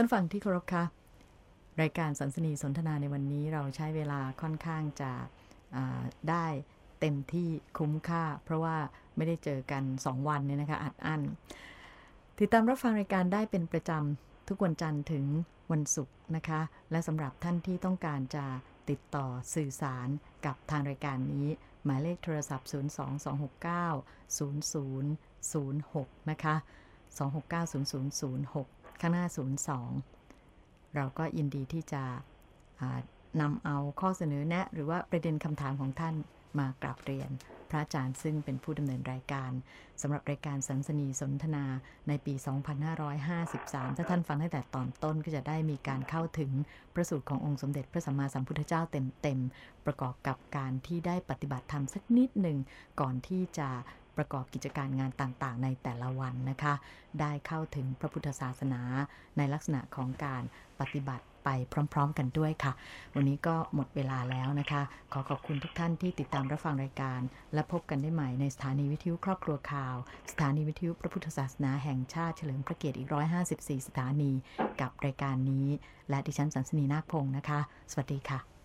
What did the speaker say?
ท่านฟังที่เคารพคะรายการสันสนีสนทนาในวันนี้เราใช้เวลาค่อนข้างจะได้เต็มที่คุ้มค่า เพราะว่าไม่ได้เจอกัน 2 วันเนี่ยนะคะอัดอั้นติดตามรับฟังรายการได้เป็นประจำทุกวันจันทร์ถึงวันศุกร์นะคะ และสำหรับท่านที่ต้องการจะติดต่อสื่อสารกับทางรายการนี้ หมายเลขโทรศัพท์ 022690006 นะคะ 2690006 ข้างหน้า 02 เราก็ยินดีที่จะนำเอาข้อเสนอแนะ หรือว่าประเด็นคำถามของท่านมากราบเรียน พระอาจารย์ซึ่งเป็นผู้ดำเนินรายการสำหรับรายการสันสนีสนทนาในปี 2553 ถ้าท่านฟังตั้งแต่ตอนต้นก็จะได้มีการเข้าถึงประสูตรขององค์สมเด็จพระสัมมาสัมพุทธเจ้าเต็มๆ ประกอบกับการที่ได้ปฏิบัติธรรมสักนิดหนึ่งก่อนที่จะ ประกอบกิจการงานต่างๆ ในแต่ละวันนะคะ ได้เข้าถึงพระพุทธศาสนาในลักษณะของการปฏิบัติไปพร้อม ๆ กันด้วยค่ะ วันนี้ก็หมดเวลาแล้วนะคะ ขอขอบคุณทุกท่านที่ติดตามรับฟังรายการ และพบกันได้ใหม่ในสถานีวิทยุครอบครัวข่าว สถานีวิทยุพระพุทธศาสนาแห่งชาติเฉลิมพระเกียรติอีก 154 สถานีกับรายการนี้ และดิฉันสันสนีนาคพงศ์นะคะ สวัสดีค่ะ